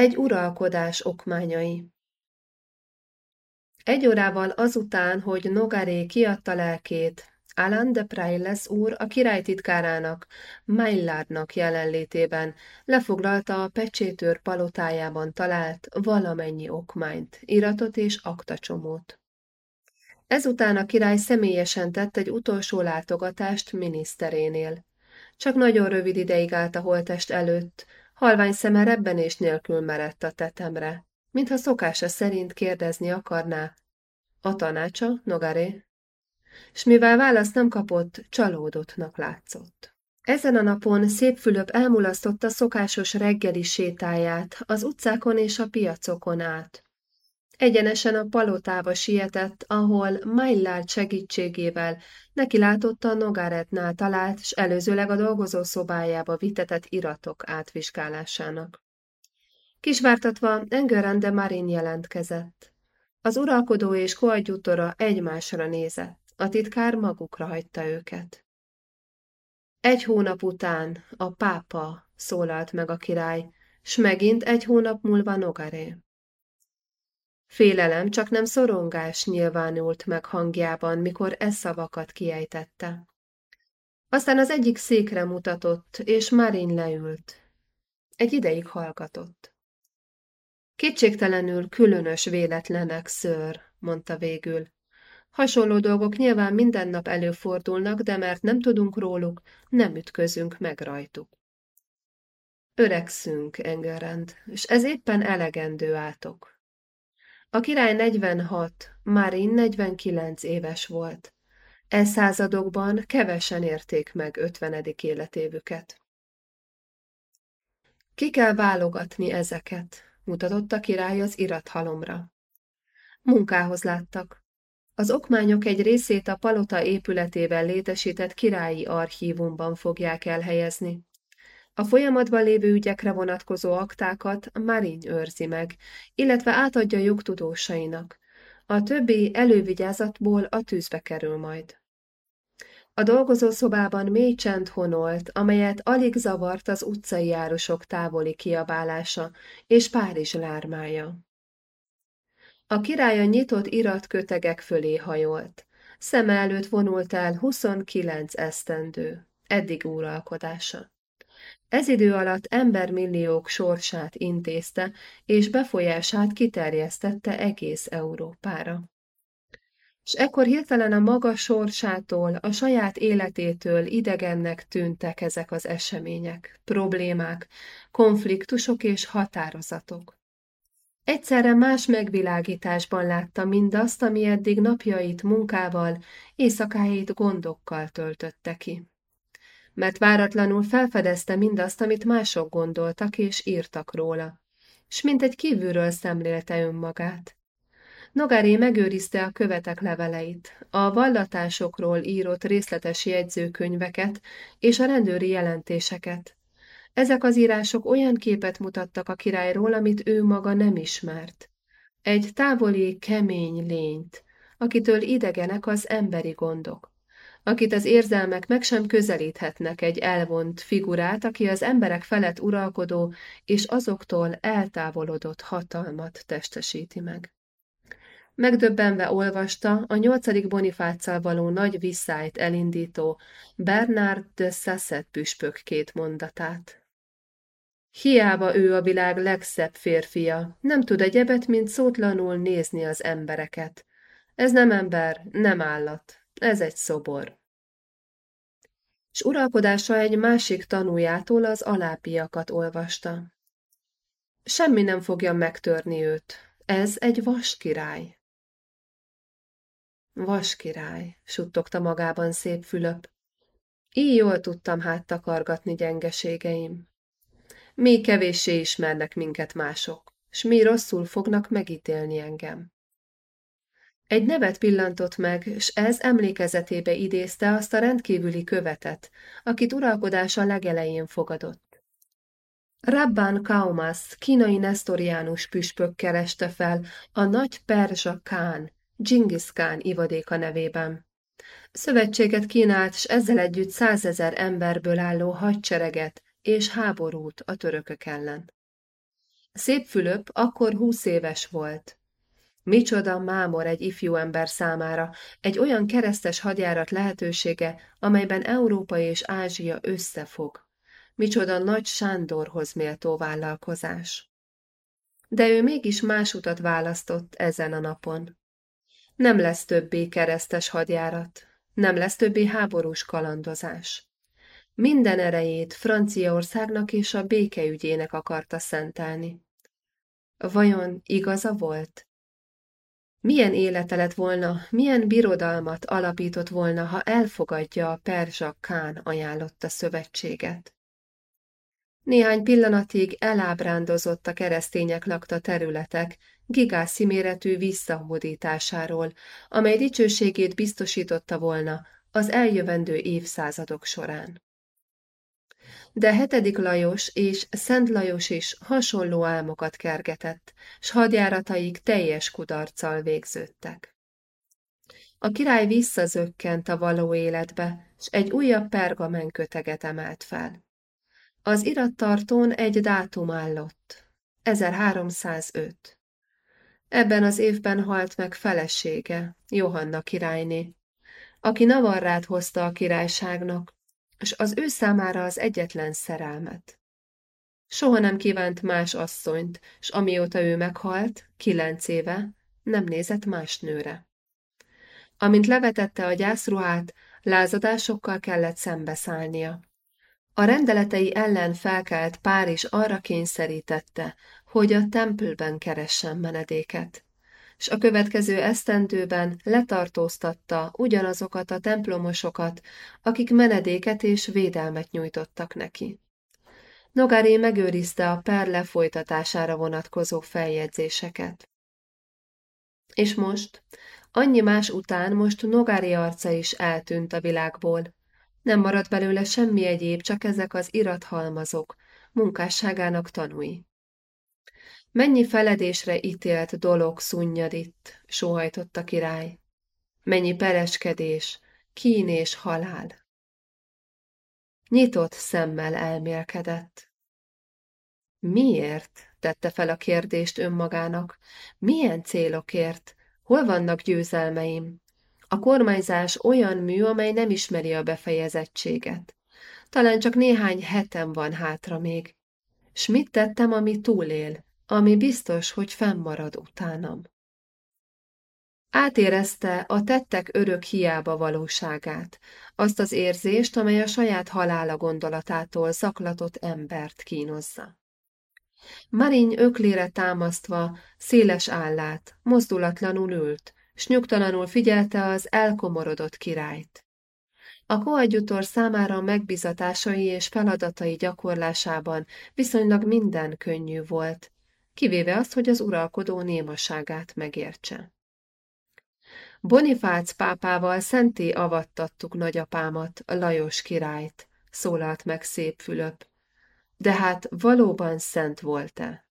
Egy uralkodás okmányai Egy órával azután, hogy Nogaré kiadta lelkét, Alan de Prailles úr a király titkárának, Maillardnak jelenlétében lefoglalta a pecsétőr palotájában talált valamennyi okmányt, iratot és aktacsomót. Ezután a király személyesen tett egy utolsó látogatást miniszterénél. Csak nagyon rövid ideig állt a holtest előtt, halvány szeme rebbenés nélkül merett a tetemre, mintha szokása szerint kérdezni akarná. A tanácsa, Nogaré? S mivel választ nem kapott, csalódottnak látszott. Ezen a napon Szép Fülöp elmulasztotta szokásos reggeli sétáját az utcákon és a piacokon át. Egyenesen a palotába sietett, ahol Maillard segítségével neki látotta a Nogaretnál talált, s előzőleg a dolgozó szobájába vitetett iratok átvizsgálásának. Kisvártatva Engeren de Marin jelentkezett. Az uralkodó és koadjutora egymásra nézett, a titkár magukra hagyta őket. Egy hónap után a pápa szólalt meg a király, s megint egy hónap múlva Nogaré. Félelem, csak nem szorongás nyilvánult meg hangjában, mikor e szavakat kiejtette. Aztán az egyik székre mutatott, és Marin leült. Egy ideig hallgatott. Kétségtelenül különös véletlenek, ször, mondta végül. Hasonló dolgok nyilván minden nap előfordulnak, de mert nem tudunk róluk, nem ütközünk meg rajtuk. Öregszünk, Engerend, és ez éppen elegendő átok. A király 46, Marin 49 éves volt. E századokban kevesen érték meg 50. életévüket. Ki kell válogatni ezeket, mutatott a király az irathalomra. Munkához láttak. Az okmányok egy részét a palota épületében létesített királyi archívumban fogják elhelyezni. A folyamatban lévő ügyekre vonatkozó aktákat Marin őrzi meg, illetve átadja jogtudósainak. A többi elővigyázatból a tűzbe kerül majd. A dolgozószobában mély csend honolt, amelyet alig zavart az utcai járosok távoli kiabálása és Párizs lármája. A király a nyitott iratkötegek fölé hajolt. Szeme előtt vonult el 29 esztendő, eddig uralkodása. Ez idő alatt embermilliók sorsát intézte, és befolyását kiterjesztette egész Európára. S ekkor hirtelen a maga sorsától, a saját életétől idegennek tűntek ezek az események, problémák, konfliktusok és határozatok. Egyszerre más megvilágításban látta mindazt, ami eddig napjait munkával, éjszakáit gondokkal töltötte ki mert váratlanul felfedezte mindazt, amit mások gondoltak és írtak róla, s mint egy kívülről szemlélte önmagát. Nogári megőrizte a követek leveleit, a vallatásokról írott részletes jegyzőkönyveket és a rendőri jelentéseket. Ezek az írások olyan képet mutattak a királyról, amit ő maga nem ismert. Egy távoli, kemény lényt, akitől idegenek az emberi gondok akit az érzelmek meg sem közelíthetnek egy elvont figurát, aki az emberek felett uralkodó és azoktól eltávolodott hatalmat testesíti meg. Megdöbbenve olvasta a nyolcadik Bonifáccal való nagy visszájt elindító Bernard de Sasset püspök két mondatát. Hiába ő a világ legszebb férfia, nem tud egyebet, mint szótlanul nézni az embereket. Ez nem ember, nem állat, ez egy szobor. S uralkodása egy másik tanújától az alápiakat olvasta. Semmi nem fogja megtörni őt. Ez egy vaskirály. Vaskirály, suttogta magában szép Fülöp. Így jól tudtam hát takargatni gyengeségeim. Mi kevéssé ismernek minket mások, s mi rosszul fognak megítélni engem. Egy nevet pillantott meg, s ez emlékezetébe idézte azt a rendkívüli követet, akit uralkodása legelején fogadott. Rabban Kaumas, kínai nesztoriánus püspök kereste fel a nagy Perzsa Kán, Genghis Kán ivadéka nevében. Szövetséget kínált, s ezzel együtt százezer emberből álló hadsereget és háborút a törökök ellen. Szép Fülöp akkor húsz éves volt. Micsoda mámor egy ifjú ember számára, egy olyan keresztes hadjárat lehetősége, amelyben Európa és Ázsia összefog. Micsoda nagy Sándorhoz méltó vállalkozás. De ő mégis más utat választott ezen a napon. Nem lesz többé keresztes hadjárat, nem lesz többé háborús kalandozás. Minden erejét Franciaországnak és a békeügyének akarta szentelni. Vajon igaza volt? Milyen élete lett volna, milyen birodalmat alapított volna, ha elfogadja a Perzsa Kán ajánlotta szövetséget? Néhány pillanatig elábrándozott a keresztények lakta területek gigászi méretű visszahódításáról, amely dicsőségét biztosította volna az eljövendő évszázadok során. De hetedik Lajos és Szent Lajos is hasonló álmokat kergetett, s hadjárataik teljes kudarccal végződtek. A király visszazökkent a való életbe, s egy újabb pergamen köteget emelt fel. Az irattartón egy dátum állott. 1305. Ebben az évben halt meg felesége, Johanna királyné, aki Navarrát hozta a királyságnak, és az ő számára az egyetlen szerelmet. Soha nem kívánt más asszonyt, s amióta ő meghalt, kilenc éve, nem nézett más nőre. Amint levetette a gyászruhát, lázadásokkal kellett szembeszállnia. A rendeletei ellen felkelt Párizs arra kényszerítette, hogy a templben keressen menedéket, s a következő esztendőben letartóztatta ugyanazokat a templomosokat, akik menedéket és védelmet nyújtottak neki. Nogaré megőrizte a per lefolytatására vonatkozó feljegyzéseket. És most, annyi más után most Nogári arca is eltűnt a világból, nem maradt belőle semmi egyéb, csak ezek az irathalmazok, munkásságának tanúi. Mennyi feledésre ítélt dolog szunnyad itt, sóhajtott a király. Mennyi pereskedés, kín és halál. Nyitott szemmel elmélkedett. Miért? tette fel a kérdést önmagának. Milyen célokért? Hol vannak győzelmeim? A kormányzás olyan mű, amely nem ismeri a befejezettséget. Talán csak néhány hetem van hátra még. S mit tettem, ami túlél, ami biztos, hogy fennmarad utánam? Átérezte a tettek örök hiába valóságát, azt az érzést, amely a saját halála gondolatától zaklatott embert kínozza. Mariny öklére támasztva, széles állát, mozdulatlanul ült, s nyugtalanul figyelte az elkomorodott királyt. A koadjutor számára megbizatásai és feladatai gyakorlásában viszonylag minden könnyű volt, kivéve azt, hogy az uralkodó némaságát megértse. Bonifác pápával szenté avattattuk nagyapámat, Lajos királyt, szólalt meg szép Fülöp. De hát valóban szent volt-e?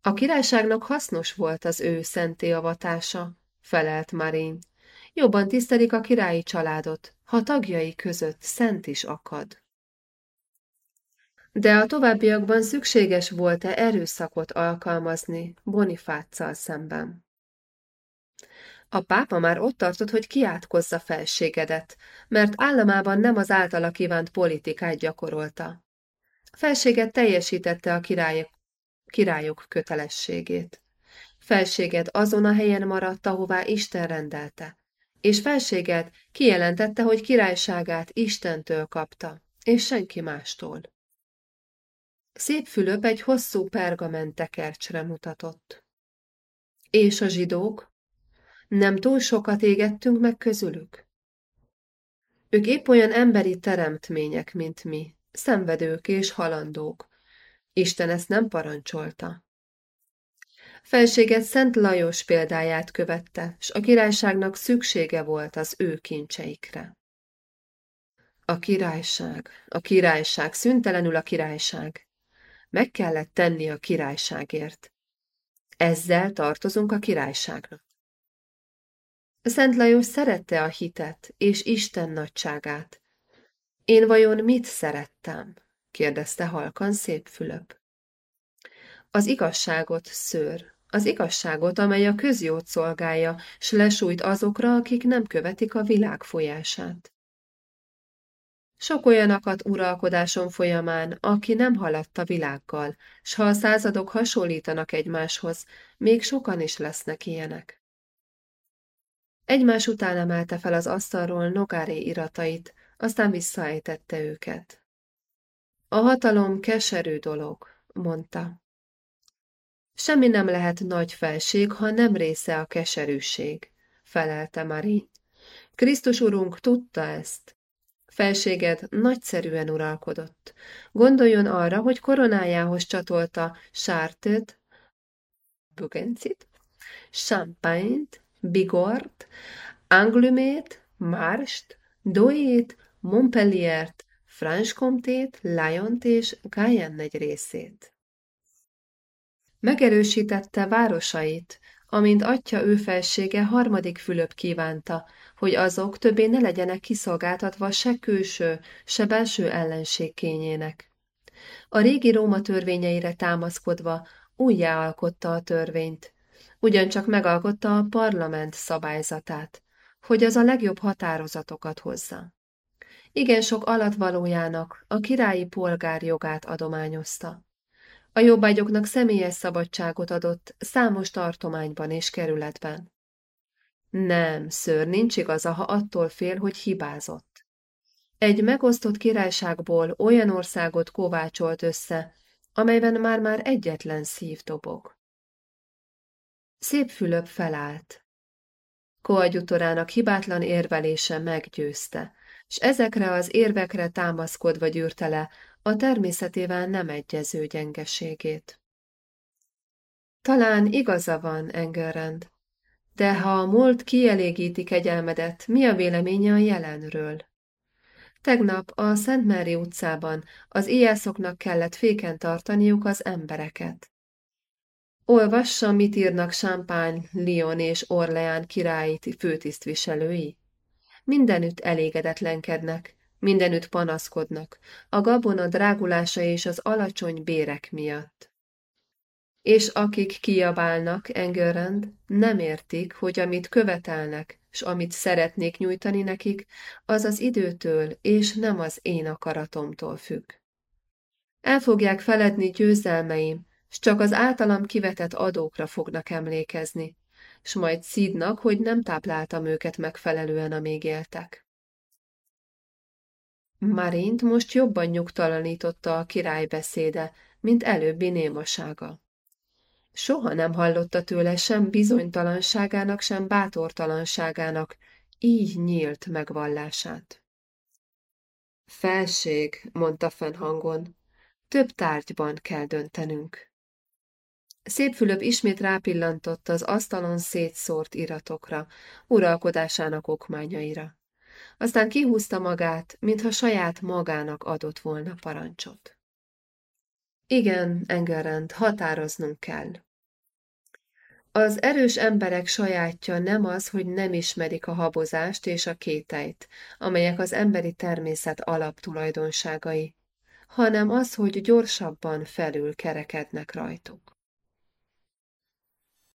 A királyságnak hasznos volt az ő szenté avatása, felelt Marín. Jobban tisztelik a királyi családot, ha tagjai között szent is akad. De a továbbiakban szükséges volt-e erőszakot alkalmazni Bonifáccal szemben? A pápa már ott tartott, hogy kiátkozza felségedet, mert államában nem az általa kívánt politikát gyakorolta. Felséget teljesítette a királyok királyok kötelességét. Felséged azon a helyen maradt, ahová Isten rendelte, és felséged kijelentette, hogy királyságát Istentől kapta, és senki mástól. Szép Fülöp egy hosszú pergament tekercsre mutatott. És a zsidók? Nem túl sokat égettünk meg közülük? Ők épp olyan emberi teremtmények, mint mi, szenvedők és halandók, Isten ezt nem parancsolta. Felséget Szent Lajos példáját követte, s a királyságnak szüksége volt az ő kincseikre. A királyság, a királyság, szüntelenül a királyság. Meg kellett tenni a királyságért. Ezzel tartozunk a királyságnak. Szent Lajos szerette a hitet és Isten nagyságát. Én vajon mit szerettem? kérdezte halkan szép Fülöp. Az igazságot, szőr, az igazságot, amely a közjót szolgálja, s lesújt azokra, akik nem követik a világ folyását. Sok olyan akadt uralkodáson folyamán, aki nem haladt a világgal, s ha a századok hasonlítanak egymáshoz, még sokan is lesznek ilyenek. Egymás után emelte fel az asztalról Nogáré iratait, aztán visszaejtette őket. A hatalom keserű dolog, mondta. Semmi nem lehet nagy felség, ha nem része a keserűség, felelte Mari. Krisztus urunk tudta ezt. Felséged nagyszerűen uralkodott. Gondoljon arra, hogy koronájához csatolta sártöt, bugencit, champagne-t, bigort, anglumét, marst, doét, Montpelliert, Franche-Comté-t, Lyont és Guyenne egy részét. Megerősítette városait, amint atya ő felsége harmadik Fülöp kívánta, hogy azok többé ne legyenek kiszolgáltatva se külső, se belső ellenség. A régi Róma törvényeire támaszkodva újjáalkotta a törvényt, ugyancsak megalkotta a parlament szabályzatát, hogy az a legjobb határozatokat hozza. Igen sok alatvalójának a királyi polgár jogát adományozta. A jobbágyoknak személyes szabadságot adott számos tartományban és kerületben. Nem, ször, nincs igaza, ha attól fél, hogy hibázott. Egy megosztott királyságból olyan országot kovácsolt össze, amelyben már-már egyetlen szív dobog. Szép Fülöp felállt. Koadjutorának hibátlan érvelése meggyőzte, s ezekre az érvekre támaszkodva gyűrte le a természetével nem egyező gyengeségét. Talán igaza van, Engelrend, de ha a múlt kielégíti kegyelmedet, mi a véleménye a jelenről? Tegnap a Szent Mári utcában az éjjelszoknak kellett féken tartaniuk az embereket. Olvassa, mit írnak Champagne, Lyon és Orleán királyi főtisztviselői. Mindenütt elégedetlenkednek, mindenütt panaszkodnak, a gabona drágulása és az alacsony bérek miatt. És akik kiabálnak, Engelrand, nem értik, hogy amit követelnek, s amit szeretnék nyújtani nekik, az az időtől és nem az én akaratomtól függ. El fogják feledni győzelmeim, s csak az általam kivetett adókra fognak emlékezni, s majd szídnak, hogy nem tápláltam őket megfelelően, amíg éltek. Marint most jobban nyugtalanította a király beszéde, mint előbbi némasága. Soha nem hallotta tőle sem bizonytalanságának, sem bátortalanságának, így nyílt megvallását. Felség, mondta fennhangon, több tárgyban kell döntenünk. Szép ismét rápillantott az asztalon szétszórt iratokra, uralkodásának okmányaira. Aztán kihúzta magát, mintha saját magának adott volna parancsot. Igen, Engelrend, határoznunk kell. Az erős emberek sajátja nem az, hogy nem ismerik a habozást és a kételyt, amelyek az emberi természet alaptulajdonságai, hanem az, hogy gyorsabban felül kerekednek rajtuk.